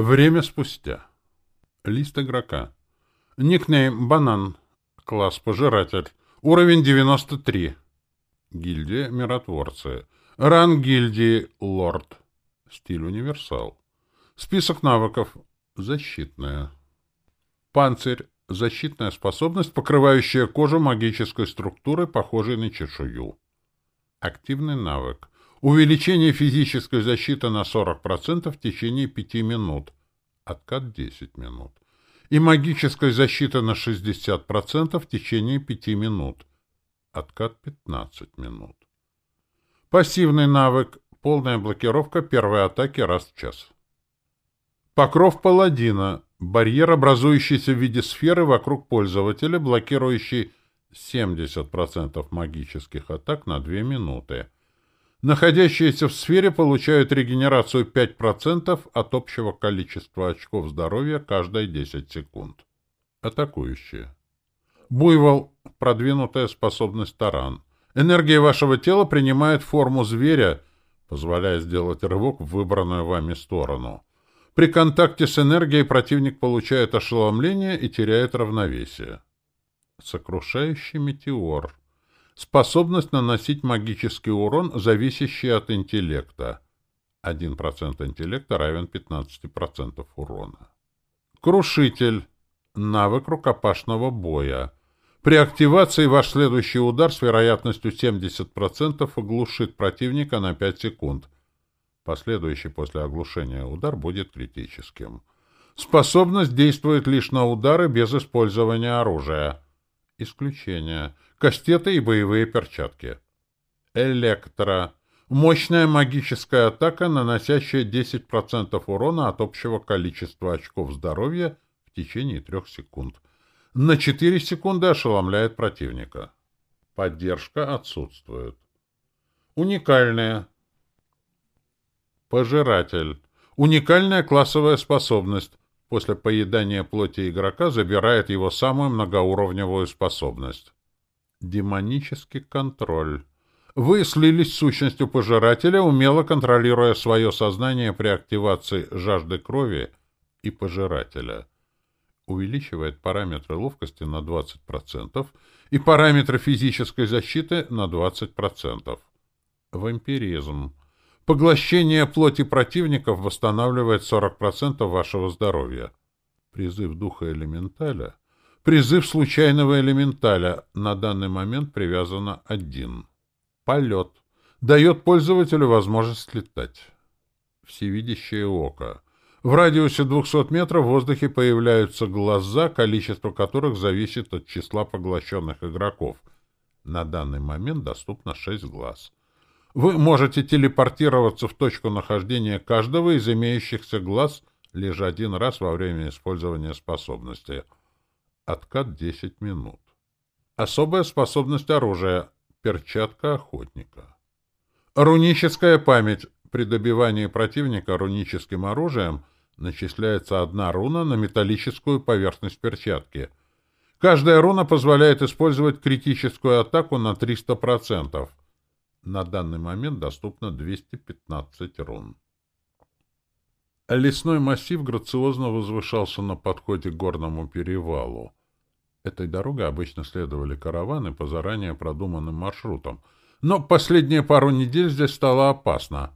Время спустя. Лист игрока. Никнейм «Банан». Класс «Пожиратель». Уровень 93. Гильдия «Миротворцы». Ранг гильдии «Лорд». Стиль «Универсал». Список навыков. Защитная. Панцирь. Защитная способность, покрывающая кожу магической структуры, похожей на чешую. Активный навык. Увеличение физической защиты на 40% в течение 5 минут. Откат 10 минут. И магической защиты на 60% в течение 5 минут. Откат 15 минут. Пассивный навык. Полная блокировка первой атаки раз в час. Покров паладина. Барьер, образующийся в виде сферы вокруг пользователя, блокирующий 70% магических атак на 2 минуты. Находящиеся в сфере получают регенерацию 5% от общего количества очков здоровья каждые 10 секунд. Атакующие. Буйвол – продвинутая способность таран. Энергия вашего тела принимает форму зверя, позволяя сделать рывок в выбранную вами сторону. При контакте с энергией противник получает ошеломление и теряет равновесие. Сокрушающий метеор – Способность наносить магический урон, зависящий от интеллекта. 1% интеллекта равен 15% урона. Крушитель. Навык рукопашного боя. При активации ваш следующий удар с вероятностью 70% оглушит противника на 5 секунд. Последующий после оглушения удар будет критическим. Способность действует лишь на удары без использования оружия. Исключение. Кастеты и боевые перчатки. Электро. Мощная магическая атака, наносящая 10% урона от общего количества очков здоровья в течение 3 секунд. На 4 секунды ошеломляет противника. Поддержка отсутствует. Уникальная. Пожиратель. Уникальная классовая способность. После поедания плоти игрока забирает его самую многоуровневую способность. Демонический контроль. Вы слились с сущностью пожирателя, умело контролируя свое сознание при активации жажды крови и пожирателя. Увеличивает параметры ловкости на 20% и параметры физической защиты на 20%. Вампиризм. Поглощение плоти противников восстанавливает 40% вашего здоровья. Призыв духа элементаля Призыв случайного элементаля на данный момент привязано один. Полет. Дает пользователю возможность летать. Всевидящее око. В радиусе 200 метров в воздухе появляются глаза, количество которых зависит от числа поглощенных игроков. На данный момент доступно 6 глаз. Вы можете телепортироваться в точку нахождения каждого из имеющихся глаз лишь один раз во время использования способности — Откат 10 минут. Особая способность оружия. Перчатка охотника. Руническая память. При добивании противника руническим оружием начисляется одна руна на металлическую поверхность перчатки. Каждая руна позволяет использовать критическую атаку на 300%. На данный момент доступно 215 рун. Лесной массив грациозно возвышался на подходе к горному перевалу. Этой дорогой обычно следовали караваны по заранее продуманным маршрутам, но последние пару недель здесь стало опасно.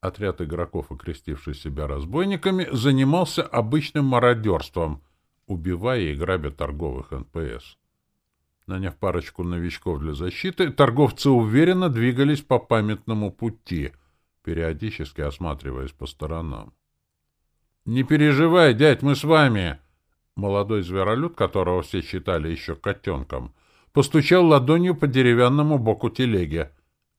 Отряд игроков, окрестивший себя разбойниками, занимался обычным мародерством, убивая и грабя торговых НПС. Наняв парочку новичков для защиты, торговцы уверенно двигались по памятному пути, периодически осматриваясь по сторонам. «Не переживай, дядь, мы с вами!» Молодой зверолюд, которого все считали еще котенком, постучал ладонью по деревянному боку телеги.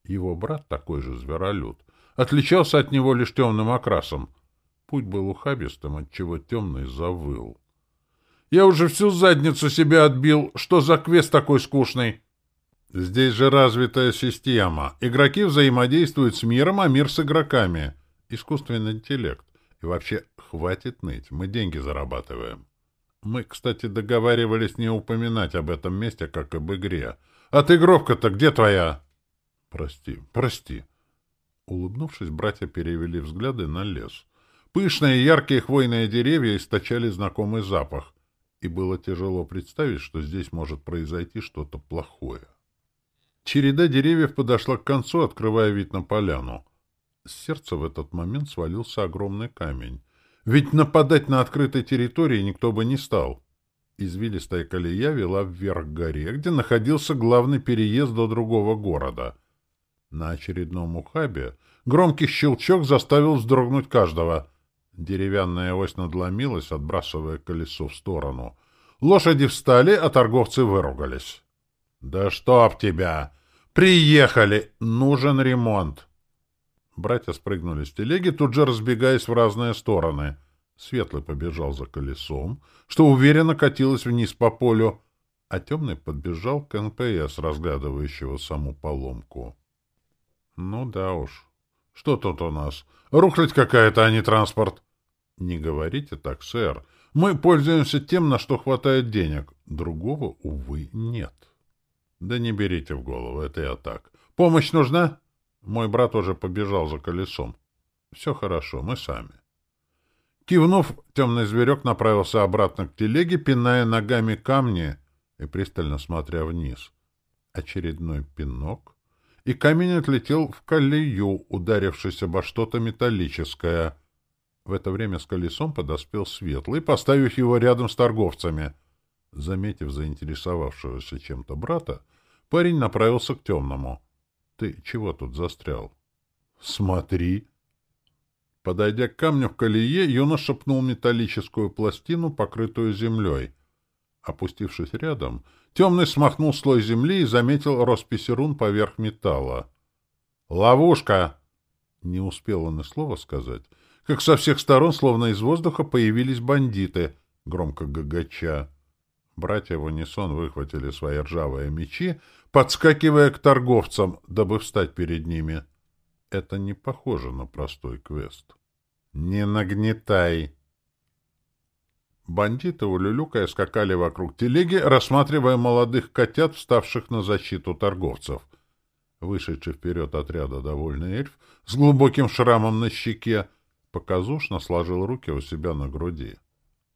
Его брат, такой же зверолюд, отличался от него лишь темным окрасом. Путь был ухабистым, отчего темный завыл. «Я уже всю задницу себя отбил. Что за квест такой скучный?» «Здесь же развитая система. Игроки взаимодействуют с миром, а мир с игроками. Искусственный интеллект. И вообще, хватит ныть. Мы деньги зарабатываем». Мы, кстати, договаривались не упоминать об этом месте, как об игре. Отыгровка-то где твоя? Прости, прости. Улыбнувшись, братья перевели взгляды на лес. Пышные яркие хвойные деревья источали знакомый запах, и было тяжело представить, что здесь может произойти что-то плохое. Череда деревьев подошла к концу, открывая вид на поляну. С сердца в этот момент свалился огромный камень. Ведь нападать на открытой территории никто бы не стал. Извилистая колея вела вверх к горе, где находился главный переезд до другого города. На очередном ухабе громкий щелчок заставил вздрогнуть каждого. Деревянная ось надломилась, отбрасывая колесо в сторону. Лошади встали, а торговцы выругались. — Да чтоб тебя! Приехали! Нужен ремонт! Братья спрыгнули с телеги, тут же разбегаясь в разные стороны — Светлый побежал за колесом, что уверенно катилось вниз по полю, а темный подбежал к НПС, разглядывающего саму поломку. Ну да уж. Что тут у нас? Рухлядь какая-то, а не транспорт. Не говорите так, сэр. Мы пользуемся тем, на что хватает денег. Другого, увы, нет. Да не берите в голову, это я так. Помощь нужна? Мой брат уже побежал за колесом. Все хорошо, мы сами. Кивнув, темный зверек направился обратно к телеге, пиная ногами камни и пристально смотря вниз. Очередной пинок, и камень отлетел в колею, ударившись обо что-то металлическое. В это время с колесом подоспел Светлый, поставив его рядом с торговцами. Заметив заинтересовавшегося чем-то брата, парень направился к темному. — Ты чего тут застрял? — Смотри! Подойдя к камню в колее, юноша шепнул металлическую пластину, покрытую землей. Опустившись рядом, темный смахнул слой земли и заметил росписи рун поверх металла. «Ловушка!» Не успел он и слова сказать, как со всех сторон, словно из воздуха, появились бандиты, громко гагача. Братья в унисон выхватили свои ржавые мечи, подскакивая к торговцам, дабы встать перед ними. Это не похоже на простой квест. «Не нагнетай!» Бандиты, улюлюкая, скакали вокруг телеги, рассматривая молодых котят, вставших на защиту торговцев. Вышедший вперед отряда довольный эльф с глубоким шрамом на щеке показушно сложил руки у себя на груди.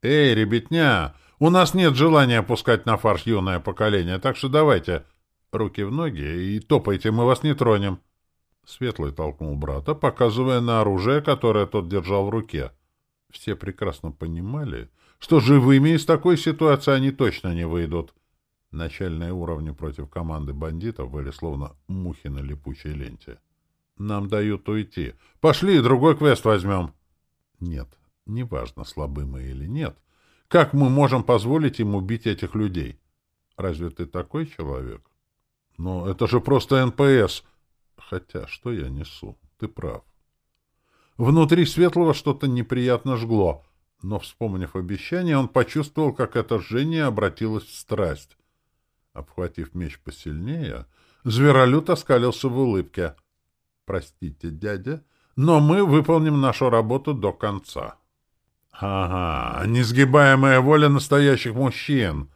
«Эй, ребятня, у нас нет желания опускать на фарш юное поколение, так что давайте руки в ноги и топайте, мы вас не тронем». Светлый толкнул брата, показывая на оружие, которое тот держал в руке. Все прекрасно понимали, что живыми из такой ситуации они точно не выйдут. Начальные уровни против команды бандитов были словно мухи на липучей ленте. «Нам дают уйти. Пошли, другой квест возьмем». «Нет, неважно, слабы мы или нет. Как мы можем позволить им убить этих людей? Разве ты такой человек?» «Но это же просто НПС!» Хотя, что я несу? Ты прав. Внутри Светлого что-то неприятно жгло, но, вспомнив обещание, он почувствовал, как это жжение обратилось в страсть. Обхватив меч посильнее, зверолюд оскалился в улыбке. «Простите, дядя, но мы выполним нашу работу до конца». «Ага, несгибаемая воля настоящих мужчин!»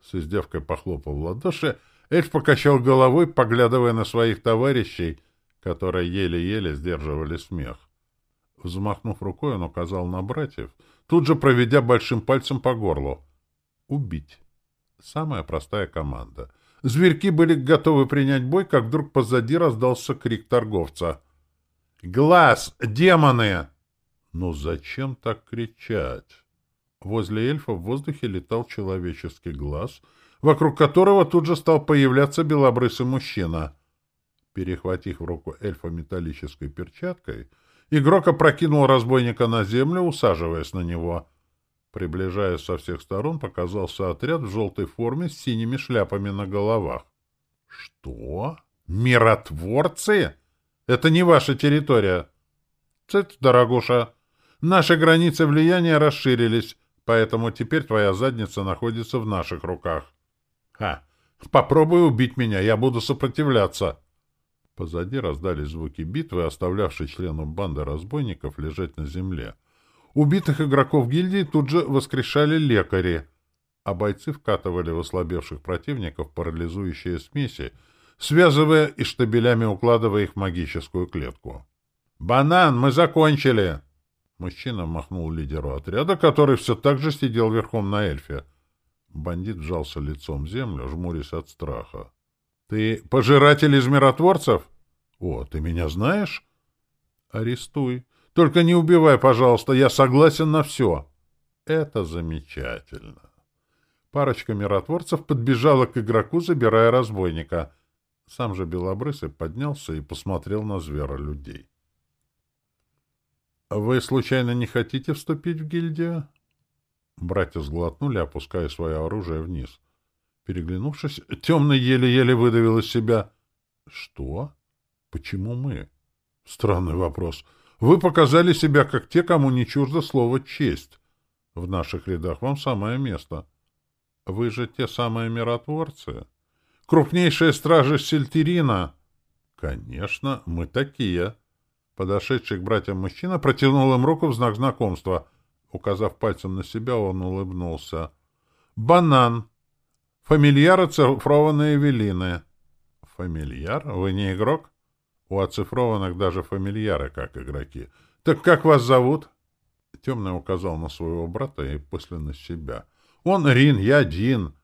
С издевкой похлопал в ладоши Эльф покачал головой, поглядывая на своих товарищей, которые еле-еле сдерживали смех. Взмахнув рукой, он указал на братьев, тут же проведя большим пальцем по горлу. «Убить». Самая простая команда. Зверьки были готовы принять бой, как вдруг позади раздался крик торговца. «Глаз! Демоны!» «Ну зачем так кричать?» Возле эльфа в воздухе летал человеческий глаз — вокруг которого тут же стал появляться белобрысый мужчина. Перехватив в руку эльфа металлической перчаткой, игрок опрокинул разбойника на землю, усаживаясь на него. Приближаясь со всех сторон, показался отряд в желтой форме с синими шляпами на головах. — Что? Миротворцы? Это не ваша территория. — Цит, дорогуша, наши границы влияния расширились, поэтому теперь твоя задница находится в наших руках. Ха! Попробуй убить меня, я буду сопротивляться. Позади раздались звуки битвы, оставлявшие членам банды разбойников лежать на земле. Убитых игроков гильдии тут же воскрешали лекари, а бойцы вкатывали в ослабевших противников парализующие смеси, связывая и штабелями укладывая их в магическую клетку. «Банан, мы закончили!» Мужчина махнул лидеру отряда, который все так же сидел верхом на эльфе. Бандит вжался лицом в землю, жмурясь от страха. — Ты пожиратель из миротворцев? — О, ты меня знаешь? — Арестуй. Только не убивай, пожалуйста, я согласен на все. — Это замечательно. Парочка миротворцев подбежала к игроку, забирая разбойника. Сам же Белобрысый поднялся и посмотрел на звера людей. — Вы, случайно, не хотите вступить в гильдию? Братья сглотнули, опуская свое оружие вниз. Переглянувшись, темный еле-еле выдавил из себя. — Что? Почему мы? — Странный вопрос. Вы показали себя как те, кому не чуждо слово «честь». В наших рядах вам самое место. Вы же те самые миротворцы. Крупнейшая стража Сельтерина. Конечно, мы такие. Подошедший к братьям мужчина протянул им руку в знак знакомства. Указав пальцем на себя, он улыбнулся. «Банан. Фамильяр оцифрованные велины». «Фамильяр? Вы не игрок?» «У оцифрованных даже фамильяры как игроки. Так как вас зовут?» Темный указал на своего брата и после на себя. «Он Рин, я Дин.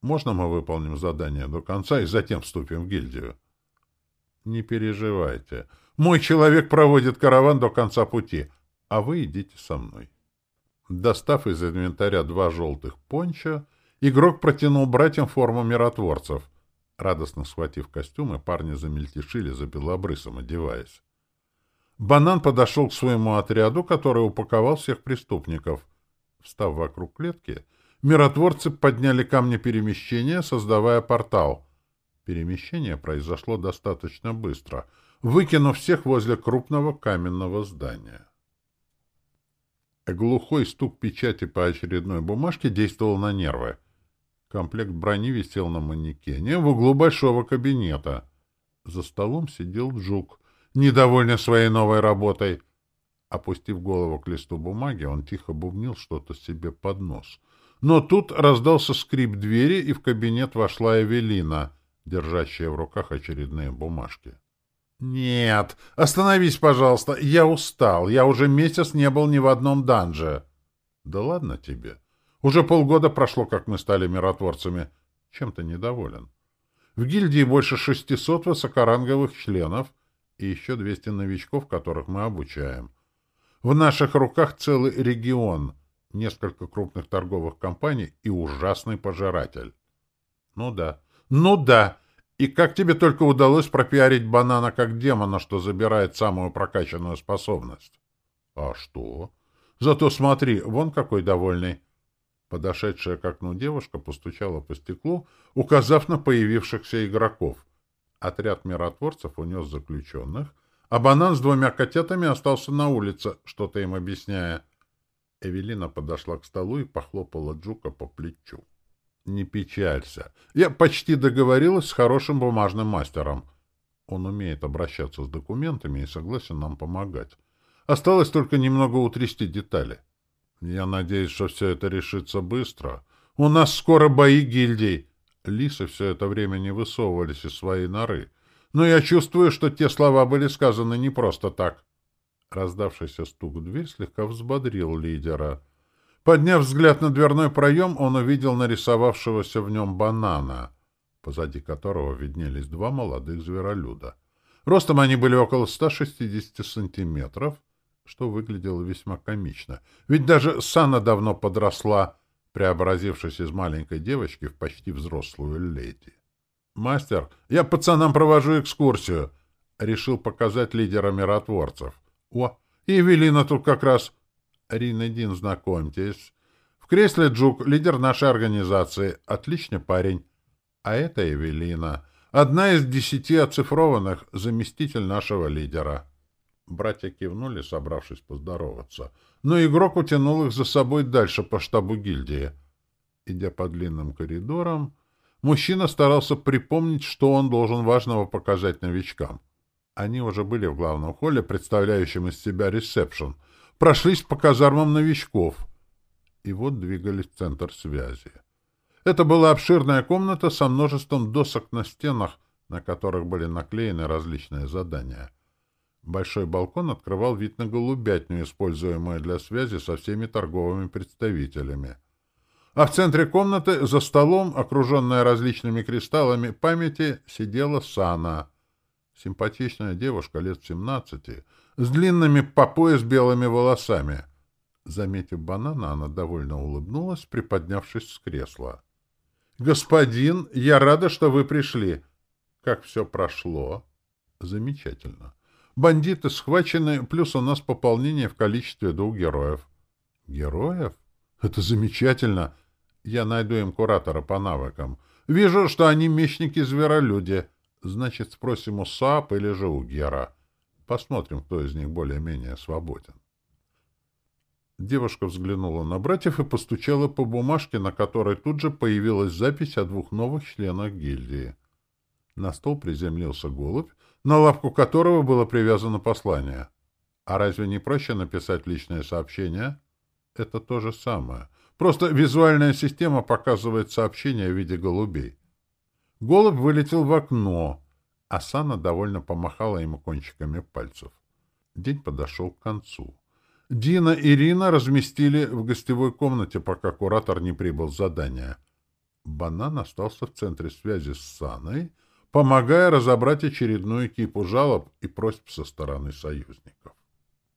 Можно мы выполним задание до конца и затем вступим в гильдию?» «Не переживайте. Мой человек проводит караван до конца пути, а вы идите со мной». Достав из инвентаря два желтых понча, игрок протянул братьям форму миротворцев. Радостно схватив костюмы, парни замельтешили за белобрысом, одеваясь. Банан подошел к своему отряду, который упаковал всех преступников. Встав вокруг клетки, миротворцы подняли камни перемещения, создавая портал. Перемещение произошло достаточно быстро, выкинув всех возле крупного каменного здания. Глухой стук печати по очередной бумажке действовал на нервы. Комплект брони висел на манекене в углу большого кабинета. За столом сидел Джук, недовольный своей новой работой. Опустив голову к листу бумаги, он тихо бубнил что-то себе под нос. Но тут раздался скрип двери, и в кабинет вошла Эвелина, держащая в руках очередные бумажки. «Нет, остановись, пожалуйста, я устал, я уже месяц не был ни в одном данже». «Да ладно тебе. Уже полгода прошло, как мы стали миротворцами. Чем ты недоволен?» «В гильдии больше шестисот высокоранговых членов и еще двести новичков, которых мы обучаем. В наших руках целый регион, несколько крупных торговых компаний и ужасный пожиратель». «Ну да, ну да!» И как тебе только удалось пропиарить банана как демона, что забирает самую прокачанную способность? — А что? Зато смотри, вон какой довольный. Подошедшая к окну девушка постучала по стеклу, указав на появившихся игроков. Отряд миротворцев унес заключенных, а банан с двумя котятами остался на улице, что-то им объясняя. Эвелина подошла к столу и похлопала Джука по плечу. Не печалься. Я почти договорилась с хорошим бумажным мастером. Он умеет обращаться с документами и согласен нам помогать. Осталось только немного утрясти детали. Я надеюсь, что все это решится быстро. У нас скоро бои гильдий. Лисы все это время не высовывались из своей норы. Но я чувствую, что те слова были сказаны не просто так. Раздавшийся стук в дверь слегка взбодрил лидера — Подняв взгляд на дверной проем, он увидел нарисовавшегося в нем банана, позади которого виднелись два молодых зверолюда. Ростом они были около 160 сантиметров, что выглядело весьма комично. Ведь даже Сана давно подросла, преобразившись из маленькой девочки в почти взрослую леди. «Мастер, я пацанам провожу экскурсию!» Решил показать лидера миротворцев. «О, и Эвелина тут как раз...» Ринедин, знакомьтесь. В кресле Джук, лидер нашей организации. Отличный парень. А это Эвелина. Одна из десяти оцифрованных, заместитель нашего лидера. Братья кивнули, собравшись поздороваться. Но игрок утянул их за собой дальше по штабу гильдии. Идя по длинным коридорам, мужчина старался припомнить, что он должен важного показать новичкам. Они уже были в главном холле, представляющем из себя ресепшн — прошлись по казармам новичков. И вот двигались в центр связи. Это была обширная комната со множеством досок на стенах, на которых были наклеены различные задания. Большой балкон открывал вид на голубятню, используемую для связи со всеми торговыми представителями. А в центре комнаты, за столом, окруженная различными кристаллами памяти, сидела Сана. Симпатичная девушка лет семнадцати, с длинными по пояс белыми волосами. Заметив банана, она довольно улыбнулась, приподнявшись с кресла. — Господин, я рада, что вы пришли. Как все прошло? — Замечательно. Бандиты схвачены, плюс у нас пополнение в количестве двух героев. — Героев? Это замечательно. Я найду им куратора по навыкам. Вижу, что они мечники-зверолюди. Значит, спросим у САП или же у Гера. Посмотрим, кто из них более-менее свободен. Девушка взглянула на братьев и постучала по бумажке, на которой тут же появилась запись о двух новых членах гильдии. На стол приземлился голубь, на лапку которого было привязано послание. А разве не проще написать личное сообщение? Это то же самое. Просто визуальная система показывает сообщение в виде голубей. Голубь вылетел в окно, а Сана довольно помахала ему кончиками пальцев. День подошел к концу. Дина и Рина разместили в гостевой комнате, пока куратор не прибыл с задания. Банан остался в центре связи с Саной, помогая разобрать очередную кипу жалоб и просьб со стороны союзников.